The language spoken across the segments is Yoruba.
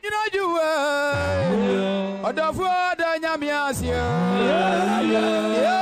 nyina adwuwe ɔdɔfoɔ Yeah, yeah, yeah.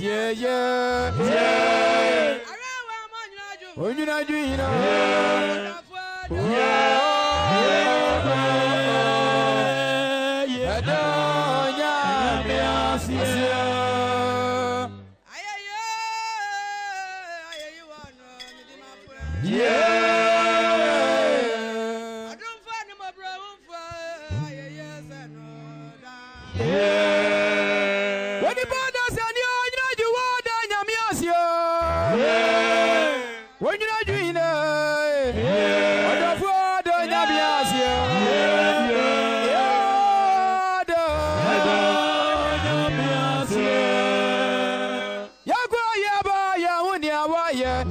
yeye yeye onyinaju yina yeye ẹdá ọnyá mi àṣìṣe. Yeah. Yeah. When the borders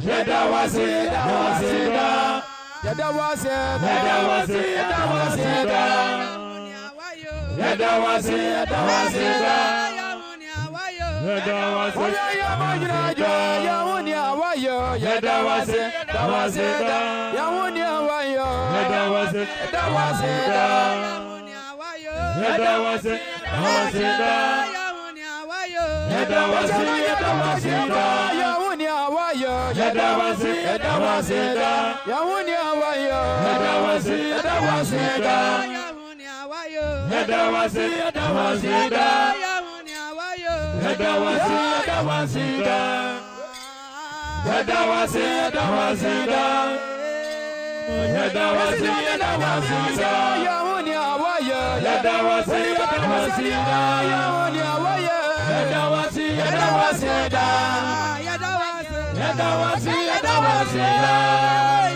Yeda wase, yeda wase da. Yeda wase, yeda wase, yeda wase da. Yeda wase, yeda wase da. Yeda wase, yeda wase da. Yawuni awayo, yeda wase, yeda wase da. Yawuni awayo, yeda wase, yeda wase da. Yeda wase, yeda wase da. Yeda wase, yeda wase da ẹ̀dá wá sí ẹ̀dá wá sí ẹ̀dá. yahoo ni àwa yọ. ẹ̀dá wá sí ẹ̀dá wá sí ẹ̀dá. yahoo ni àwa yọ. ẹ̀dá wá sí ẹ̀dá wá sí ẹ̀dá. yahoo ni àwa yọ. ẹ̀dá wá sí ẹ̀dá wá sí ẹ̀dá. ẹ̀dá wá sí ẹ̀dá wá sí ẹ̀dá. ẹ̀dá wá sí ẹ̀dá wá sí ẹ̀dá. yahoo ni àwa yọ. ẹ̀dá wá sí ẹ̀dá wá sí ẹ̀dá. yahoo ni àwa yọ. ẹ̀dá wá sí ẹ̀dá wá sí ẹ̀dá yadawasi yadawasi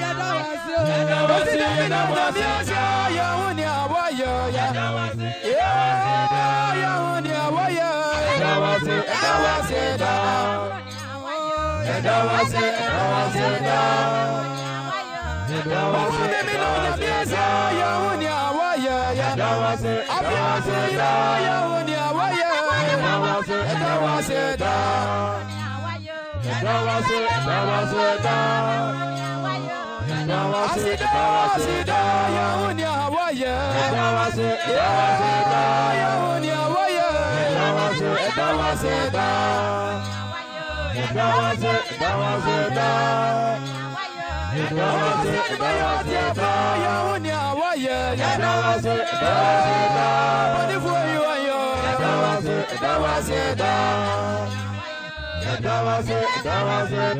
yadawasi yadawasi yadawasi yahun ni awo yo yadawasi yahun ni awo yo yadawasi yadawasi yadawasi yadawasi yadawasi yahun ni awo yo yadawasi yadawasi yahun ni awo yo yadawasi yadawasi yadawasi dawase dawase da dawase dawase da yahu ni awaye dawase dawase da yahu ni awaye dawase dawase da dawase dawase da dawase dawase da yahu ni awaye dawase dawase da dawase dawase da. Damase, Damase, Damase,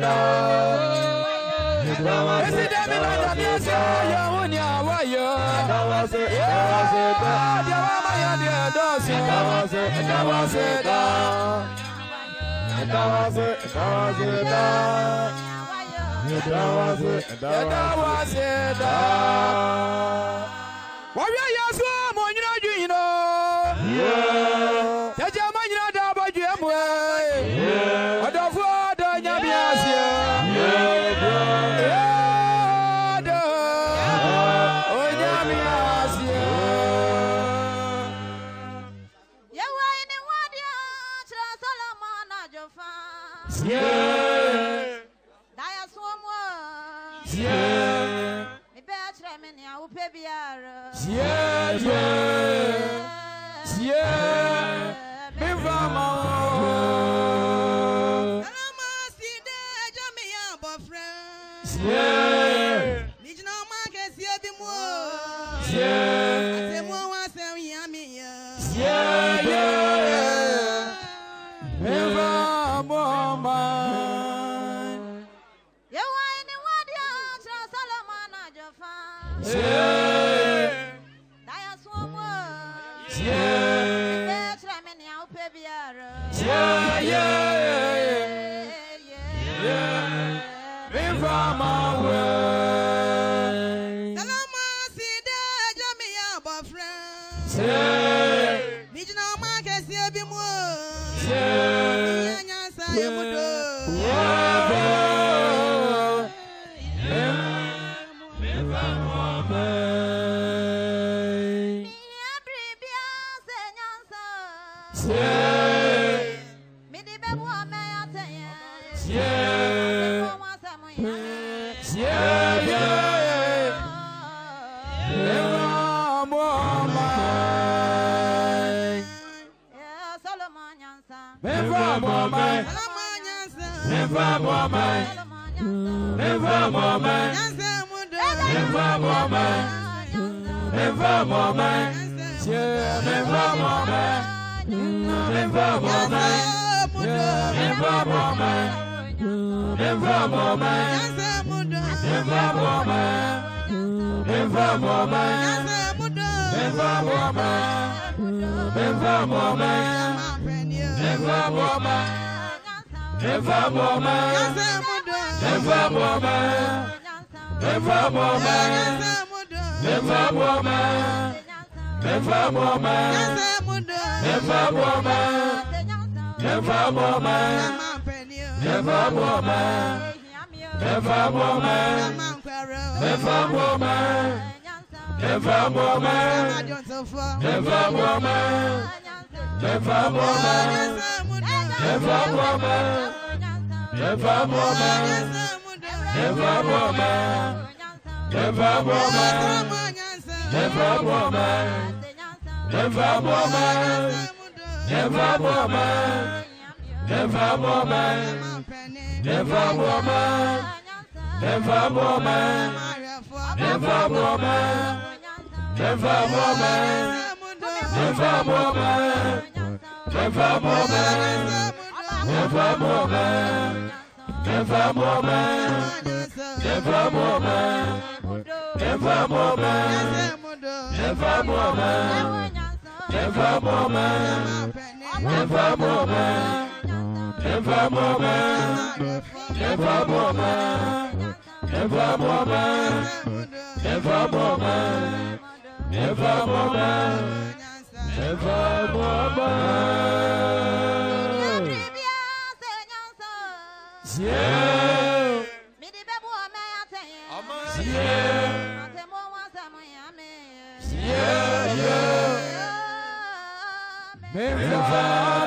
Damase, Yahoo, Yahoo, Damase, Damase, Damase, Damase, Damase, Damase, Damase, Damase, Damase, biara. Tie tie tie mi fa ma wo. Alama si de ẹjọ́ mi yà bọ̀ fẹ́. Tie. Mi jìnnà ọmọ akẹ́sí ẹbí mu o. Tie. Àtẹ̀mú ọwọ́ àṣẹ yà mí yà. Tie. Yeah. Yeah, yeah, yeah, yeah. from my way. Salama si de jami ya boyfriend. Say. Mijina ma kesi ebi mu. Say. Nyanya sa yemudo. Never more man, yeah, never more man. Never woman. Never woman. Never woman. Never woman. Never woman. Never woman. Never woman. Never woman. Never woman. Never woman. Never woman. Never woman. Never woman. Never woman. Never woman. Never woman. Never woman. Never woman. Never woman. Never woman. Never woman. Never woman. Never woman, never woman, never woman, never woman, never woman, never woman, never woman, never woman, never woman, never woman, never woman, never woman, never woman. Nefa moma. Nefa moma. Nefa moma. Nefa moma. Nefa moma. Nefa moma. Nefa moma. Nefa moma. Nefa moma. Nefa moma. Yeah. Yeah. Meu, Meu